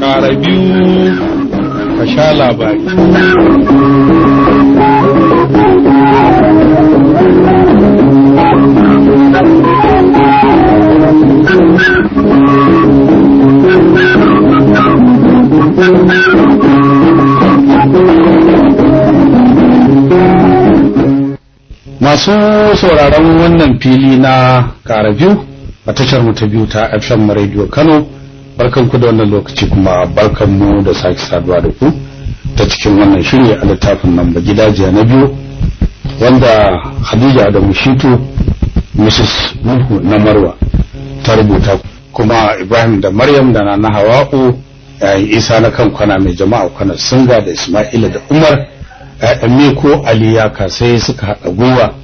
Ƙara biyu ka sha labari. Masu sauraron wannan fili na ƙara biyu a tashar mu ta biyu ta FM Radio Kano barkanku da wannan lokaci kuma barkanmu da sake saduwa da ku ta cikin wannan shiri a littafin nan ba gidajiya na biyu wanda Khadija da Mushitu Mrs. Nuhu na Marwa ta rubuta kuma Ibrahim da Maryam da Nana Hawa'u yayin Isa na kan kwana mai jama'a kwana Singa da Isma'ila da Umar ‘ya'yan ko Ali ya sai suka haɗa gwiwa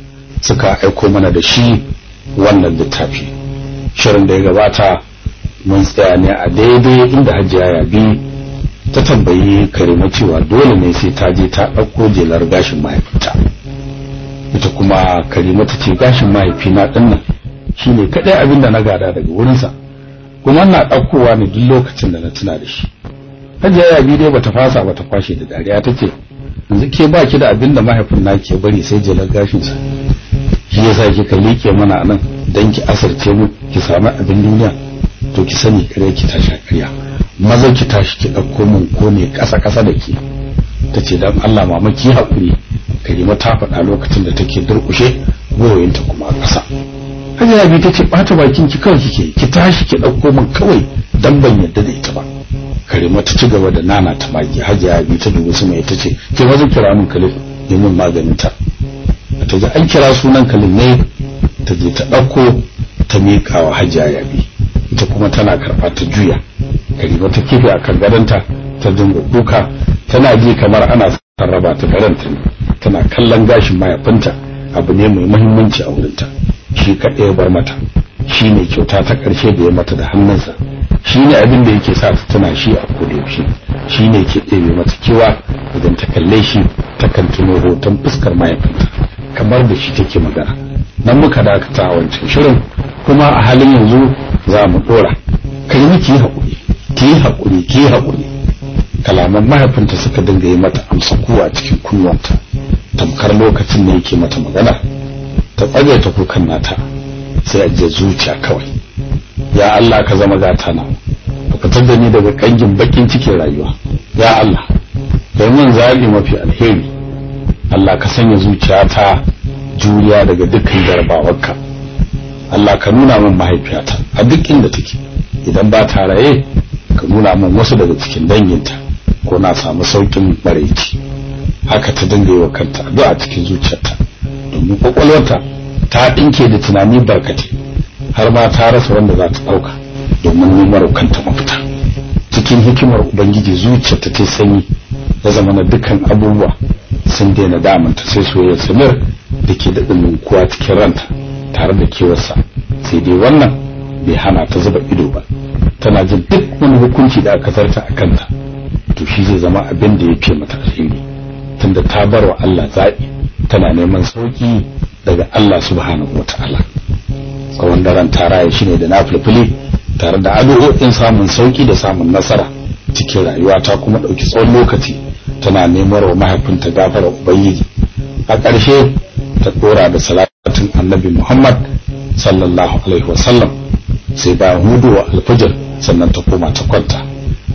suka aiko mana da shi wannan littafi shirin da ya gabata mun tsaya ne a daidai inda hajiya yabi ta tambayi karima cewa dole ne sai ta je ta ɗauko jelar gashin mahaifinta. Ita kuma karima ta ce gashin mahaifina ɗin nan shine kaɗai abin da na gada daga wurinsa kuma na ɗaukowa ne duk lokacin da na tuna da shi. Hajiya yabi dai bata fasa bata kwashe da dariya ta ce yanzu ke ba ki da abin da mahaifin na ke bari sai jelar gashinsa. Shi yasa kika liƙe mana nan. Dan ki asarce mu ki samu abin duniya to ki sani kare ki tashi kariya maza ki tashi ki ɗauko min ko ne ƙasa ƙasa da ke. Ta ce dan Allah mama ki haƙuri. Karima ta faɗa lokacin da take durƙushe goyoyinta kuma a ƙasa. Hajiya bi ta ce ɓata bakin ki kawai kike ki tashi ki ɗauko min kawai dan ban yadda da ita ba. Karima ta ci gaba da nana ta maki hajiya bi ta dubi su mai ta ce ki maza kira min kalif yi min maganin ta ta ji an kira sunan kalin ne ta je ta ɗauko ta miƙa wa hajiya yabi. Ita kuma tana karɓa ta juya. Karima ta kife a kan gadonta ta dinga kuka. Tana ji kamar ana sarraba ta garanta ne. Tana kallon gashin mahaifinta. Abu ne mai muhimmanci a wurinta. Shi kaɗai ya bar mata. Shi ne kyauta ta ƙarshe da ya mata da hannunsa. Shi ne abin da yake sa ta tana shi a kodayaushe shi ne ke ɗebe mata kewa idan ta kalle shi ta kan tuno hoton fuskar mahaifinta. Kamar da shi take magana. Nan muka dakata a wancan shirin kuma a halin yanzu za mu dora kai ki haƙuri ki haƙuri ki haƙuri. Kalaman mahaifinta suka dinga yi mata amsa kuwa cikin kunnuwanta. Tamkar lokacin ne yake mata magana ta tsage ta kukan nata sai a je zuciya kawai. Ya Allah ka zama gata na ka fitar da ni daga kangin bakin cikin rayuwa. Ya Allah kai min zabi mafi alheri. Allah ka sanya zuciyata juriya daga dukkan jarabawarka. Allah ka nuna min mahaifiyata a duk inda take. Idan ba ta raye ka nuna min wasu daga cikin danginta ko na samu saukin maraici. Haka ta dinga yi wa kanta addu'a cikin zuciyarta. Domin kwakwalwarta ta dinke da tunani barkate har ma ta rasa wanda za ta ɗauka domin neman kanta mafita. Cikin hikimar ubangiji zuciyarta ta sanyi ya zama na dukkan abubuwa sun daina damanta sai soyayyar samir da ke da kuwa cikin ranta tare da kewarsa. Sai dai wannan bai hana ta zuba ido ba. Tana jin duk wani hukunci da aka zarta a kanta. To shi zai zama abin da ya fiye mata alheri. Tunda ta bar wa Allah zaɓi tana neman sauƙi daga Allah subhanahu wa ta'ala. Tsawon daren ta raya shi ne da na fulfuli tare da addu'o'in samun sauƙi da samun nasara cikin rayuwa ta kuma ɗauki tsawon lokaci tana neman wa mahaifinta gafara ubangiji. A ƙarshe ta ɗora da salatin annabi muhammad sallallahu alaihi wasallam sai bayan huɗu wa alfajir sannan ta koma ta kwanta.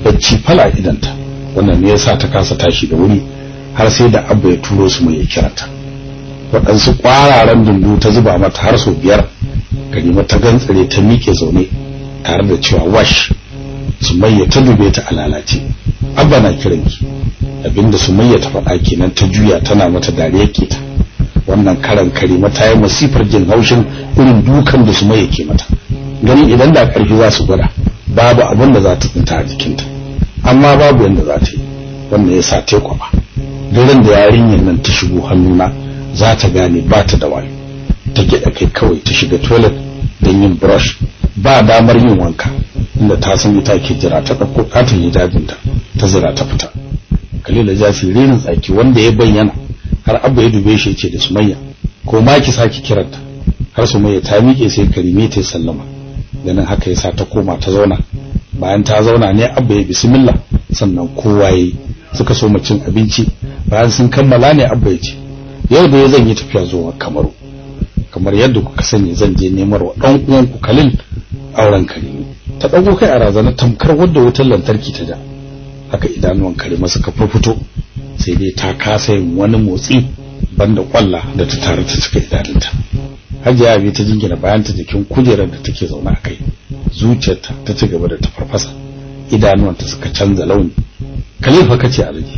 Bacci fala idanta. Wannan ne yasa ta kasa tashi da wuri har sai da abba ya turo su mai kiranta waɗansu ƙwararen dundu ta zuba mata har sau biyar karima ta gantsare ta miƙe zaune tare da cewa wash. Sumayya ta dube ta a lalace. Abba na kiranki. Abin da sumayya ta faɗa kenan ta juya tana mata dariya ke ta. Wannan karan karima ta yi masifar jin haushin irin dukan da sumayya ke mata. Ganin idan da ƙarfi za su gwada babu abin da za ta tsinta a jikinta. Amma babu yadda za ta yi. Wannan ya sa ta kwaba. Daren da yarinyar nan ta shigo hannuna za ta gane ba ta da wayo. Ta gyaɗa kai kawai ta shiga toilet don yin brush. Ba damar yin wanka inda ta san ita ke jira ta ɗauko katin hijabinta ta zira ta fita. Kalila ja siririn tsaki wanda ya bayyana har abba ya dube shi ce da sumayya ko ma ki saki kiranta. Har sumayya ta miƙe sai karime ta sallama. Ganin haka yasa ta koma ta zauna. Bayan ta zauna ne abba ya bismillah sannan kowa yayi suka so mu cin abinci. Bayan sun kammala ne abba ya ce yau da ya zan yi tafiya zuwa kamaru. Kamar yadda kuka sani zan je nemar wa dan uwan ku kalil auren karimi ta dago kai a razana tamkar wadda wutar lantarki ta ja. Haka idanuwan karima suka fito sai dai ta kasa yin wani motsi banda kwalla da ta tare ta cika idanunta. Hajiya abi ta jingina bayan ta jikin kujerar da take zaune a kai. Zuciyarta ta ci gaba da ta farfasa idanuwanta suka canza launi. Khalifa kace alaji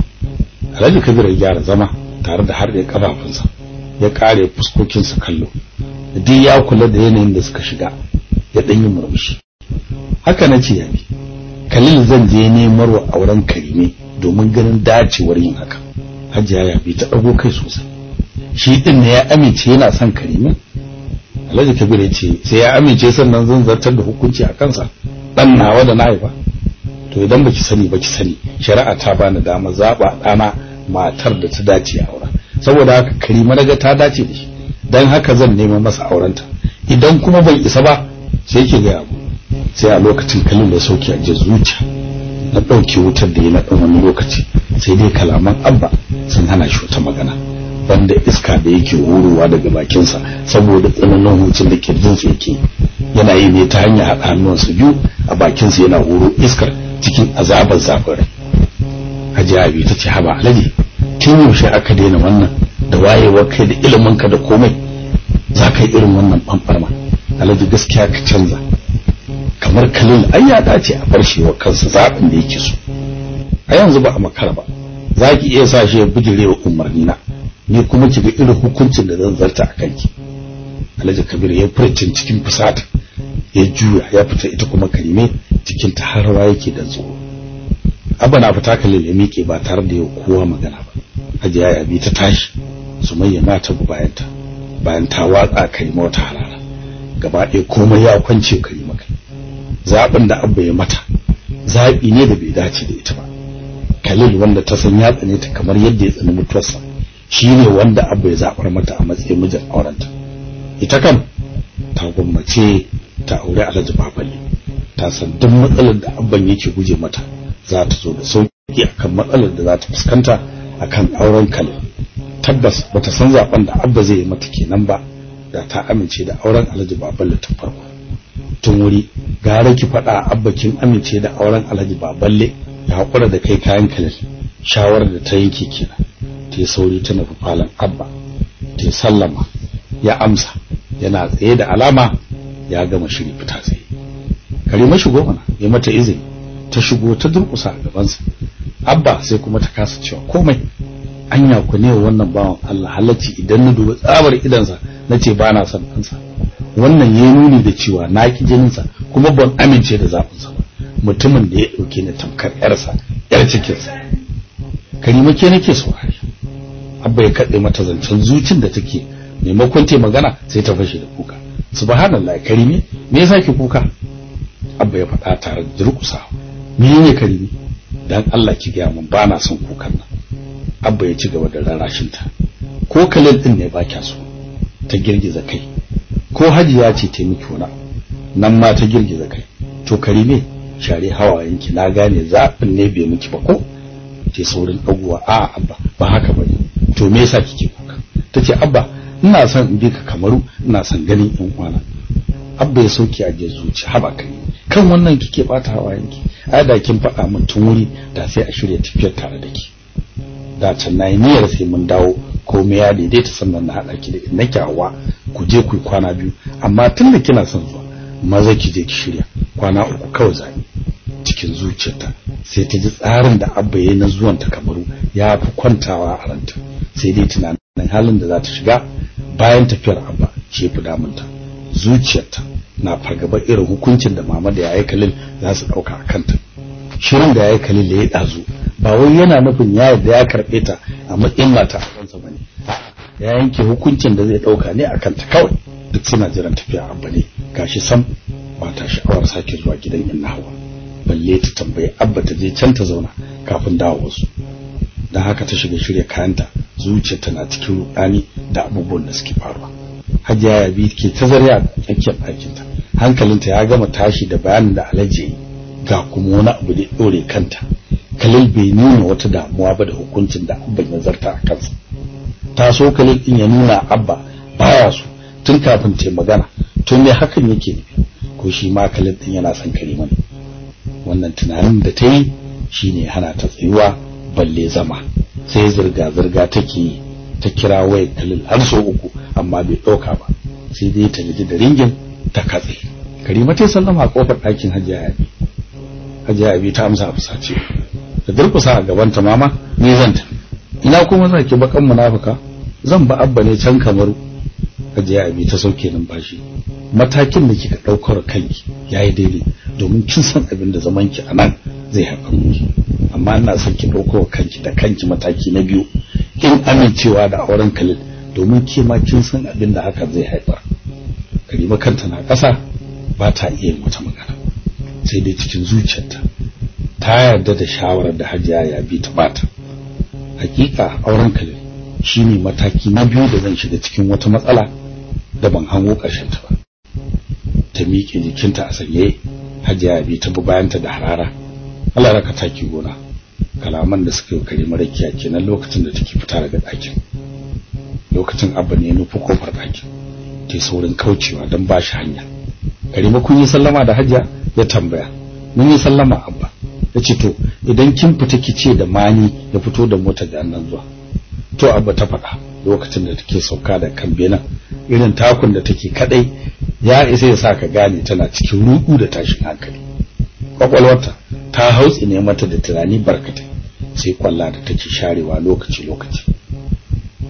alaji kabir ya gyara zama tare da har da kafafunsa ya kare fuskokinsa kallo. Duk ya kula da yanayin da suka shiga ya dan yi murmushi. Haka nace yabi Khalil zan je nemar wa auren Karime domin ganin dacewar yin haka. Hajiya ya bi ta dago kai sosai. Shi din ne ya amince yana son Karime? Alhaji Kabir ya ce sai ya amince sannan zan zartar da hukunci a kansa. Dan nawa da na yi ba to idan baki sani baki sani. Shari'a ta bani dama zaba dana matar da ta dace a auren saboda haka Karime daga ta dace da shi. Dan haka zan nemo masa aurenta. Idan kuma bai isa ba sai ki ga abu sai a lokacin kalin da sauƙi a je zuciya na ɗauke wutar da ya na wani lokaci sai dai kalaman abba sun hana shi wata magana banda iska da yake hurowa daga bakinsa saboda tsananin hucin da kirjinsa yake yana yi ne ta hanyar haɗa hannuwansa biyu a bakinsa yana horo iskar cikin azabar zafin rai. Abi ta ce haba alade tun yaushe aka daina wannan? Da wayewar kai da iliminka da komai za ka yi irin wannan ɓanɓarma alhaji gaskiya ka canza. Kamar kalil ai ya dace a bar shi wa kansa zaɓin da yake so. A yanzu ba a makara ba. Za ki iya sa shi ya bijire wa umarni na ni kuma ki ga irin hukuncin da zan zarta a kanki. Alhaji kabir ya furcin cikin fusata ya juya ya fita ita kuma karime cikin ta harwa yake da tsoro. Abba na fita kalil ya miƙe ba tare da yau kowa magana ba. Hajiya ya bi ta tashi sumayya ma ta bayanta. Bayan ta watsa karima wata harara. Gaba ɗaya komai ya kwance karima kai. Zaɓin da abba ya mata zaɓi ne da bai dace da ita ba. Khalil wanda ta san ya tsane ta kamar yadda ya tsani mutuwarsa shine wanda abba ya zaɓar mata a matsayin mijin aurenta. Ita kan ta gwammace ta aure Alhaji Babale ta san duk matsalar da abban yake guje mata za ta zo da sauƙi akan matsalar da za ta fuskanta akan auren Khalil. Tabbas bata san zaɓen da abba zai yi mata kenan ba da ta amince da auren Alhaji Babale tun farko. Tun wuri. Gara ki faɗa abba kin amince da auren Alhaji Baballe ya hakura da kai kayan kalil shawarar da ta yanke kenan. Ta sauri ta nufi falon abba ta sallama ya amsa yana tsaye da alama ya gama shiri fita tsaye. Karima shigo mana ya mata izini ta shigo ta durƙusa a gabansa. Abba sai kuma ta kasa cewa komai. Anya ku ne wannan bawan Allah halacci idan na duba tsabar idansa nace ba na son ɗansa. Wannan ya nuni da cewa na ki jininsa kuma ban amince da zaɓinsa ba. Mutumin da ya ɗauke ni tamkar yarsa yar cikinsa. Karima ke nake saurari abba ya kaɗe mata zancen zucin da take. Maimakon ta magana sai ta fashe da kuka. Subhanallah karime me yasa ki kuka? Abba ya faɗa tare da durƙusa menene karime dan Allah ki ga mun bana son kukan nan. Abba ya ci gaba da rarashin ta ko kalal din ne ba kya so. Ta girgiza kai. Ko hajiya ce ta miki wani nan ma ta girgiza kai. To karime share hawayenki. Na gane zafin ne bai miki ba ko? Ce saurin daguwa a abba ba haka ba ne to me yasa kike kuka? Tace abba ina son in bi ka kamaru ina son ganin yan uwana. Abba ya sauke a zuci. Haba kai. Kan wannan kike bata hawayenki? Ai da kin faɗa min tun wuri da sai a shirya tafiyar tare da ki da can na yi niyyar sai mun dawo komai ya daidaita sannan na haɗa ki da inna kyawa ku je ku kwana biyu. Amma tun da kina son zuwa maza ki je ki shirya. Kwana uku kawai zani cikin zuciyarta. Sai ta ji tsarin da abba yayi na zuwan ta kamaru ya fi kwantawa a ranta. Sai dai tunanin halin da za ta shiga bayan tafiyar abba shi fi damunta. Zuciyarta na fargaba irin hukuncin da mama da yayi kalil za su ɗauka a kanta. Shirin da yayi kalil ya dazu ba wai yana nufin ya yarda ya karɓe ta a matsayin mata ya yanke hukuncin da zai ɗauka ne a kanta kawai. Duk suna jiran tafiya abba ne gashi sam ba ta sha'awar sake zuwa gidan inna hawa balle ta tambayi abba ta je can ta zauna kafin dawo wasu dan haka ta shiga shirya kayanta. Zuciyarta na cikin rudani da abubuwan da suke faruwa. Hajiya ya bi ke ta zarya tsakiyar ɗakinta. Hankalinta ya gama tashi da bayanin da alaji ga kuma wani abu da dore kanta. Khalil bai nuna wata damuwa ba da hukuncin da abban ya zarta a kansa. Ta so Khalil din ya nuna abba baya so tun kafin ta magana. To me hakan yake ko shi ma Khalil din yana son Karima ne. Wannan tunanin da ta yi shine hana ta tsayuwa balle zama. Sai zirga zirga take ta kira wayar Khalil har so uku amma bai ɗauka ba. Sai dai ta ji da ringin ta katse. Karima ta sallama a ƙofar ɗakin Hajiya Yabi Hajiya ta amsa fusace. Ta durkusa a gaban ta mama me zan ta ina kuma zaki bakan munafika zan ba abba ne can kamar Hajiya Yabi ta sauke numfashi. Matakin da kika ɗaukar kanki yayi daidai domin kin san abin da zaman ki a nan zai haifar miki amma ina son ki ɗaukar kanki da kanki mataki na biyu in amincewa da auren Khalil domin ke ma kin san abin da hakan zai haifar. Karima kanta na ƙasa ba ta iya wata magana. Sai dai cikin zuciyarta ta yarda da shawarar da Hajiya ya bi ta. Bata hakika auren Khalil shine mataki na biyu da zan shiga cikin wata matsala da ban hango ƙarshen ta ba. Ta miƙe jikinta a sanye Hajiya ya bi ta bi bayanta da harara. Allah raka taki gona. Kalaman da suka yi Karima rakiya kenan lokacin da take fita daga ɗakin. Lokacin abba ne ya nufi ƙofar ɗakin. Ta saurin kaucewa don ba shi hanya. Karima kun yi sallama da Hajiya? Ya tambaya. Mun yi sallama abba. Yace to idan kin fita kice da mani ya fito da mota da nan zuwa. To abba ta faɗa lokacin da take sauka da kan irin takun da take kadai ya isa ya saka gane tana cikin ruɗu da tashin hankali. Kwakwalwarta ta hautsi ne mata da tunani barkatai sai kwalla da take sharewa lokaci lokaci.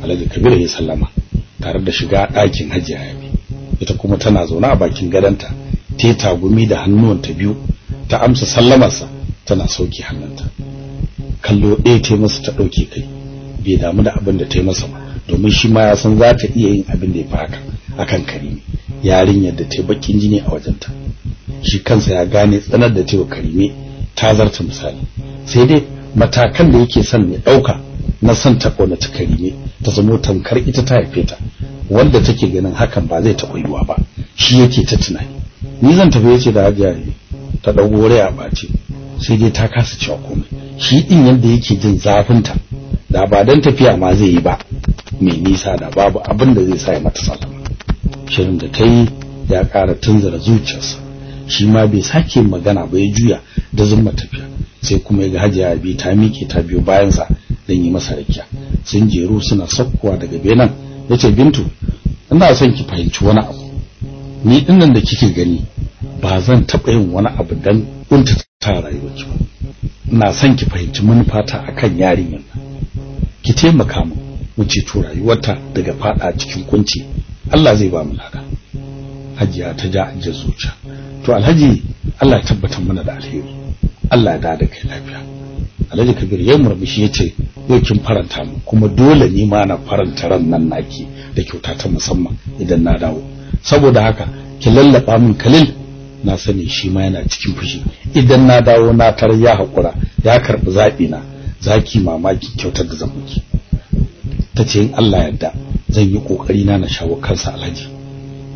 Alhaji Kabir ya sallama tare da shiga ɗakin Hajiya Yabi ita kuma tana zaune a bakin gadonta ta tagumi da hannuwanta biyu ta amsa sallamarsa tana sauƙi hannunta. Kallo ɗaya ta masa ta ɗauke kai. Bai damu da abin da ta yi masa ba. Domin shi ma ya san za ta iya yin abin da ya fi haka akan karimi yarinyar da ta bakin jini a wajenta. Shi kansa ya gane tsanar da ta yi karime ta zarta misali. Sai dai matakan da yake son ya ɗauka na son ta ƙaunaci karime ta zamo tamkar ita ta haife ta. Wanda take ganin hakan ba zai taɓa yiwa ba. Shi yake ta tunani. Ni zan tafi ya ce da hajiya ne ta dago rai a bace sai dai ta kasa cewa komai. Shi din yanda yake jin zafin ta da ba dan tafiya ma zai yi ba. Mai nisa da babu abin da zai sa ya mata sallama shirin da ta yi ya ƙara tunzura zuciyarsa. Shi ma bai sake magana ba ya juya da zumma tafiya. Sai kuma ya ga hajiya bi ta miƙe ta biyo bayansa don yi masa rakiya. Sun jeru suna sakkowa daga benan ya ce bintu ina son ki fahimci wani abu. Ni ɗin nan da kike gani ba zan taɓa yin wani abu dan kunta ta rayuwarki ba. Ina son ki fahimci manufata akan yarinyar nan. Ki taimaka mu mu ceto rayuwarta daga fada cikin kunci. Allah zai ba mu lada. Hajiya ta ja ajiyar zuciya. To alhaji Allah ya tabbatar mana da alheri. Allah ya da kai lafiya. Alhaji kabir ya murmushi ya ce yau kin faranta mu kuma dole ni ma na faranta ran nan naki da kyauta ta musamman idan na dawo. Saboda haka ki lallaba min kalil na sani shi ma yana cikin fushi. Idan na dawo na tar ya hakura ya karɓi zabi na zaki mamaki kyautar da zan miki. Tace in Allah yarda zan yi ƙoƙari na na shawo kansa alhaji.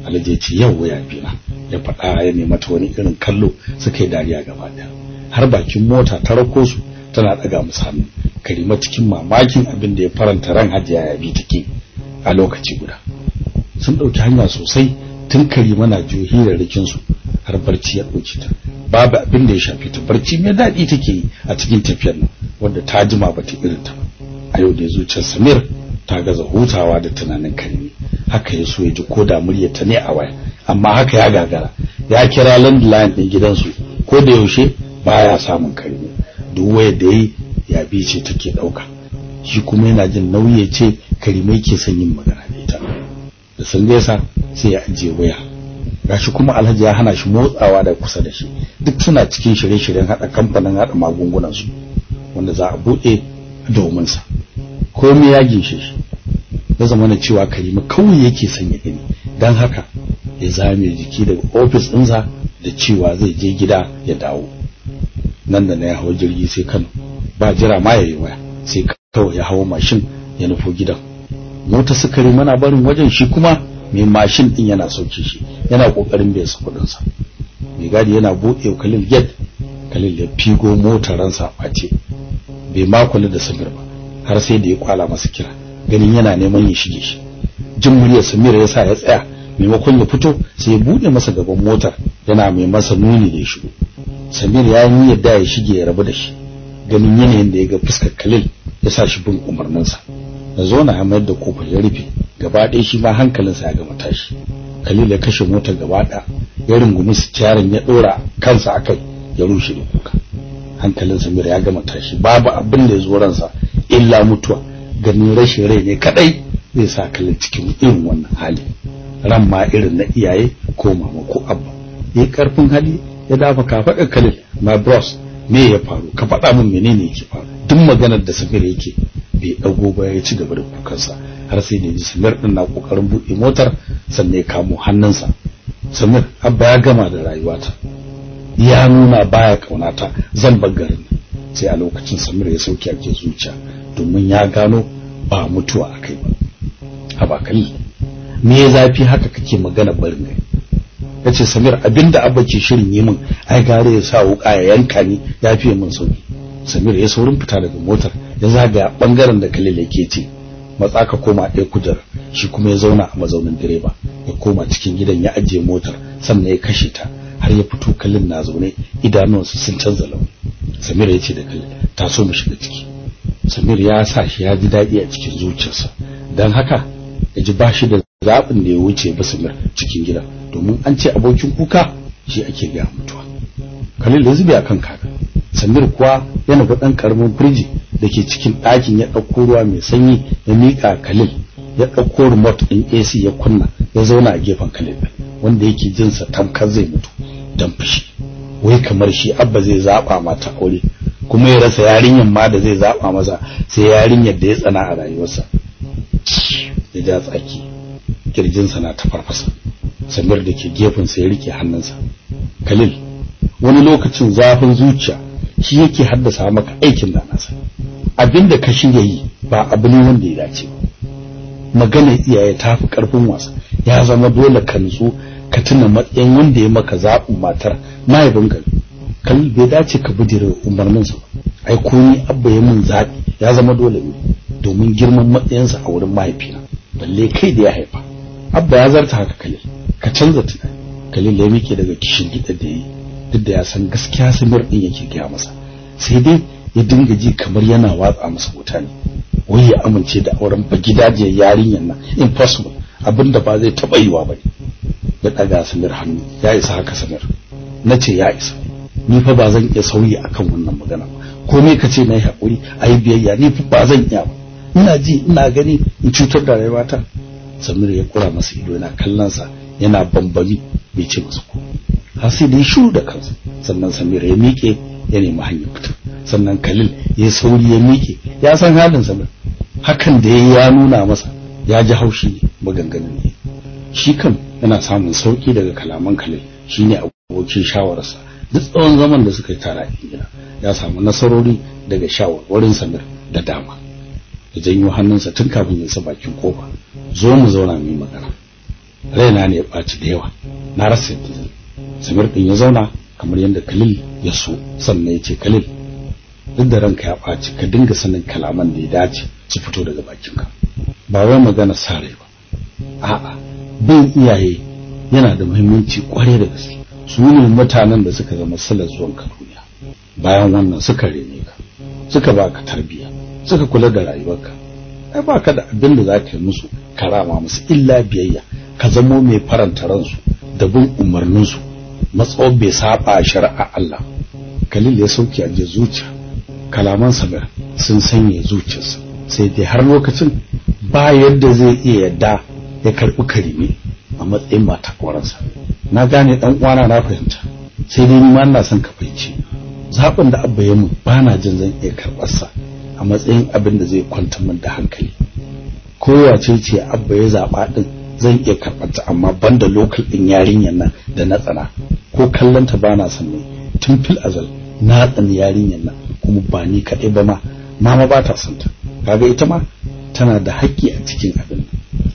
Alhaji ya ce yau waya bina ya faɗa ya nemi ta wani irin kallo suka yi dariya gaba ɗaya har bakin mota ta rako su tana daga musu hannu. Karima cikin mamakin abin da ya faranta ran hajiya ya bi take a lokaci guda. Sun ɗauki hanya sosai tun karima na juhirar rikin su har barci ya ɗauki ta. Babu abin da ya shafi ta barci mai daɗi take yi a cikin tafiyar nan. Wanda ta jima bata irin ta a yau da zuciyar Samir ta gaza hutawa da tunanin karimi haka ya so ya ji ko da muryar ta ne a waya. Amma haka ya gagara. Ya kira landline din gidansu. Ko da yaushe baya samun karimi duk wayar da yi ya bi ce take ɗauka shi kuma yana jin nauyi ya ce karimai ke son yin magana da ita. Da sun gaisa sai ya ajiye waya. Gashi kuma alhaji ya hana shi motsawa da kusa da shi. Duk suna cikin shirye-shiryen hada kamfanin hada magungunan su wanda za a buɗe domin sa. Komai ya gishe shi. Ya zama na cewa karima kawai yake son ya gani. Dan haka ya zame jiki daga ofis ɗinsa da cewa zai je gida ya dawo. Nan da na ya hawa jirgi sai Kano. Ba jira ma yayi waya. Sai kawai ya hawo mashin ya nufo gidan. Mota sukari mana barin wajen shi kuma mai mashin din yana sauke shi. Yana ƙoƙarin bai sa kuɗin sa mai gadi yana buɗe Khalil gate. Khalil ya figo motar ransa ɓace. Bai ma kula da Samir ba har sai da ya kwala masa kira ganin yana neman ya shige shi. Jin muryar Samir ya sa ya tsaya maimakon ya fito sai ya buɗe masa gaban motar yana mai masa nuni da ya shigo. Samir ya yi yadda ya shige ya rabu da shi ganin yanayin da ya ga fuskar Khalil ya sa shi bin umarninsa. Da zo na mayar da ƙofar ya rufe gaba ɗaya shi ma hankalinsa ya gama tashi. Khalil ya kashe motar gaba ɗaya ya rungumi sitiyarin ya ɗora kansa akai ya rushe da kuka. Hankalin Samir ya gama tashi. Babu abin da ya zo ransa illa mutuwa. Ganin rashin rai ne kadai zai sa Khalil cikin irin wannan hali. Ran ma irin na iyaye ko mama ko abba. Yayi ƙarfin hali ya dafa kafaɗar Khalil. My bros me ya faru? Ka faɗa min menene yake faru? Duk maganar da Samir yake bai dago ba ya ci gaba da kukansa. Har sai da ji Samir din na ƙoƙarin buɗe motar sannan ya kamo hannunsa. Samir abba ya gama da rayuwata. Ya nuna baya kaunata zan bar garin. Sai a lokacin Samir ya sauke ake zuciya domin ya gano ba mutuwa akai ba. Abakali me ya zafi haka kake magana barin gari? Yace Samir abin da abba ke shirin yi min ai gare ya sa wuka ya yanka ni ya fiye min sauƙi Samir ya saurin fita daga motar ya zagaya ɓangaren da Khalil yake ce matsa ka koma ɗaya kujar shi kuma ya zauna a mazaunin direba. Ya koma cikin gidan ya ajiye motar sannan ya kashe ta. Har ya fito Khalil na zaune idanunsa sun canza launi. Samir ya ce da Khalil ta so mu shiga ciki. Samir ya sa shi ya ji daɗi a cikin zuciyarsa. Dan haka ya ji ba shi da zaɓin da ya wuce ba Samir cikin gida. Domin an ce abokin kuka shi ake gaya mutuwa. Khalil ya zube akan kaga Samir kuwa yana ga dan ƙaramin firji dake cikin ɗakin ya ɗauko ruwa mai sanyi ya mika Khalil. Ya ɗauko remote ɗin AC ya kunna ya zauna a gefen Khalil wanda yake jin sa tamkar zai mutu. Dan fushi. Wai kamar shi abba zai zaba mata aure kuma ya rasa yarinyar ma da zai zaba masa sai yarinyar da ya tsana a rayuwarsa. Ya ja tsaki kirjinsa na ta farfasa. Samir da ke gefensa ya riƙe hannunsa. Khalil wani lokacin zafin zuciya shi yake haddasa maka aikin da nasa abin da ka shirya yi ba abu ne wanda ya dace ba. Maganar iyaye ta fi ƙarfin wasa. Ya zama dole ka nutsu ka tuna matsayin wanda ya maka zaɓin matar mahaifin gari khalil bai dace ka bijire umarninsa ba. Ai ko ni abba ya min zaɓi ya zama dole ne domin girman matsayinsa a wurin mahaifina. Balle kai da ya haifa. Abba ya zarta haka khalil. Ka canza tunani. Khalil ya miƙe daga kishin gida da yi. Duk da ya san gaskiya samir din yake gaya masa. Sai dai ya dinga ji kamar yana watsa masa wuta ne. Wai ya amince da auren ba yarinyar nan. Impossible. Abinda ba zai taɓa yiwa ba ne. Ya ɗaga samir hannu ya isa haka samir. Na ce ya isa. Ni fa ba zan iya sauyi akan wannan magana ba. Ko me ka ce na yi biyayya ni fa ba zan iya ba. Ina ji ina gani in cutar da rayuwata. Samir ya kura masa ido yana kallon sa yana bambami bai ce masa ko har sai da shiru da kansa. Sannan samir ya miƙe ya nemi hanyar fita. Sannan khalil ya sauri ya miƙe. Ya san halin samir. Hakan da ya nuna masa ya ji haushi maganganun. Ne shi kan yana samun sauƙi daga kalaman khalil. Shine abokin shawararsa. Duk tsawon zaman da suka yi tare gida ya samu nasarori daga shawarwarin samir da dama. Ya janyo hannunsa tun kafin ya sa bakin ƙofa. Zo mu zauna mu yi magana. Raina ne ya ɓaci da yawa. Na rasa yadda zai samir din ya zauna kamar yadda Khalil ya so. Sannan ya ce Khalil duk da ranka ya ɓaci ka dinga sanin kalaman da ya dace su fito daga bakinka. Ba wai magana sare ba. A'a bin iyaye yana da muhimmanci ƙwarai da gaske. Su ne mutanen da suka zama salar zuwan ka duniya. Bayan wannan suka rene ka suka baka tarbiyya suka kula da rayuwarka ai baka da abin da zaka yi musu karama musu illa biyayya ka zamo mai faranta ransu da bin umarninsu. Matsawar bai saba shari'a Allah. Khalil ya sauke a zuciya. Kalaman Samir sun sanya zuciyarsa. Sai dai har lokacin ba yadda zai iya yadda ya karɓi karimi a matsayin mata kwaransa na gane dan uwana na fahimta. Sai dai ma ina son ka fahimci. Zaɓin da abba ya mun ba na jin zan iya karɓar sa a matsayin abin da zai kwanta min da hankali. Kowace ce abba ya zaɓa din zan iya karɓar ta amma banda lokal din yarinyar nan da na tsana. Ko kallon ta bana son ne tun fil azal na tsani yarinyar nan kuma ba ni kaɗai ba ma. Mama ba ta son ta kaga ita ma tana da haƙƙi a cikin abin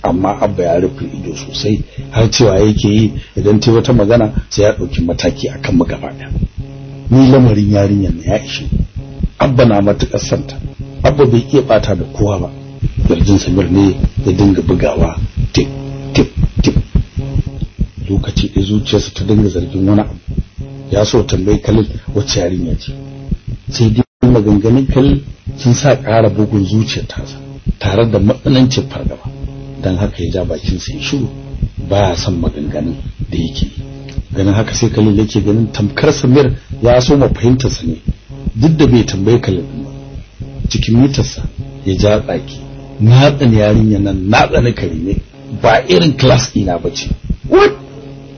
amma abba ya rufe ido sosai. Har cewa yake yi idan ta wata magana sai ya ɗauki mataki akan mu gaba ɗaya. Ni lamarin yarinyar na ya ishe abba na matuƙar santa abba bai iya bata da kowa ba. Yarjin samir ne ya dinga bugawa tip tip tip. Lokaci da zuciyarsa ta dinga zargin wani abu. Ya so tambayi kalil wacce yarinya ce. Sai dai maganganun kalil sun sa ƙara bugun zuciyar tasa tare da matsanancin fargaba. Don haka ya ja bakin sa ya shiru baya son maganganun da yake. Ganin haka sai kalil yake ganin tamkar samir ya so ma fahimtar sa ne. Duk da bai tambayi kalil ba cikin mitarsa ya ja tsaki. Na tsani yarinya nan na tsani karime ba irin class ina bace what?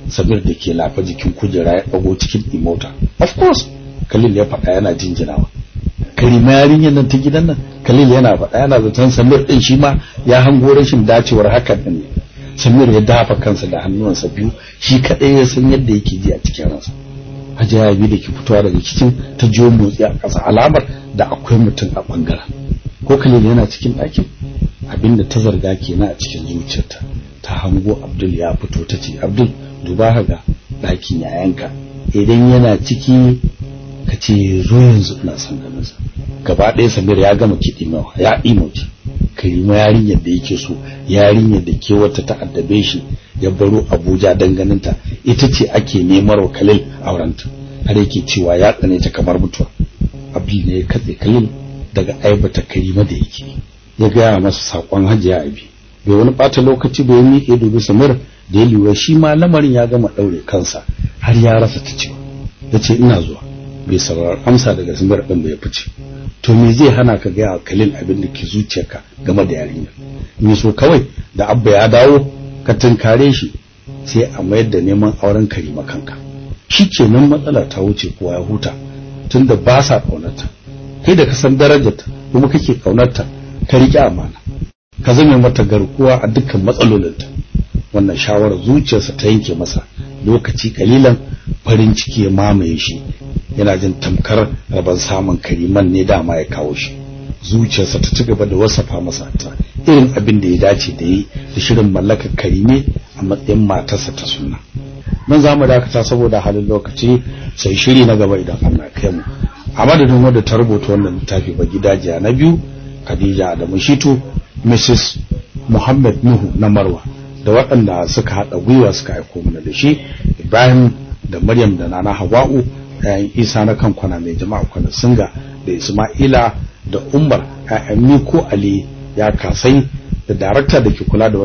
Samir da ke lafa jikin kujera ya dago cikin imota of course Khalil ya faɗa yana jinjinawa. Karima yarinyar nan ta gidan nan Khalil yana faɗa yana zaton Samir din shi ma ya hango rashin dacewar hakan ne. Samir ya dafa kansa da hannuwansa biyu shi kadai ya san yadda yake ji a cikin ransa. Hajiya bi da ke fitowa daga kicin ta jiyo motsi a ƙasa alamar da akwai mutum a ɓangaren ko Khalil yana cikin ɗakin? Abinda ta zarga kenan a cikin zuciyarta. Ta hango Abdul ya fito ta ce Abdul duba ga ɗakin yayanka. Idan yana ciki ka ce zo yanzu. Ina son ganin sa. Gaba ɗaya Samir ya gama kiɗi mawa ya imoci Karima yarinyar da yake so yarinyar da ke wata ta addabe shi ya baro Abuja dan ganin ta. Ita ce ake nemar wa Khalil aurenta har yake cewa ya tsane ta kamar mutuwa. Abdul ne ya katse Khalil daga aibata Karima da yake. Ya gaya masa saƙon Hajiya Abi. Bai wani ɓata lokaci bai miƙe dubi Samir da ya lura shi ma lamarin ya gama ɗaure kansa har ya rasa ta cewa. Ce ina zuwa. Bai saurari amsa daga Samir ɗin bai fice. To me zai hana ka gaya wa Khalil abin da ke zuciyarka game da yarinyar? Me so kawai da Abba ya dawo ka tunkare shi sai a mayar da neman auren Karima kanka. Shikenan matsalar ta wuce kowa ya huta tunda ba sa ƙaunarta. Kai da ka san darajarta kuma kake ƙaunarta ka riƙe amana. Ka zame mata garkuwa a dukkan matsalolinta. Wannan shawarar zuciyarsa ta yanke masa. Lokaci kalilan farin ciki ya mamaye shi. Yana jin tamkar rabon samun kariman ne dama ya kawo shi. Zuciyarsa ta ci gaba da wasafa masa ta. Irin abin da ya dace da yi da shirin mallakar karime a matsayin matarsa ta sunna. Nan za mu dakata saboda halin lokaci sai shiri na gaba idan Allah kai mu. A madadin wanda ta rubuta wannan littafi ba gidajiya na biyu Khadija da Mushitu Mrs. Muhammad Nuhu na Marwa da waɗanda suka haɗa gwiwa suka aiko mana da shi Ibrahim da Maryam da Nana Hawa'u ƴaƴan Isa na kan kwana mai jama'a kwana Singa da Isma'ila da Umar ƴaƴan Miko Ali ya kasai da darakta da ke kula da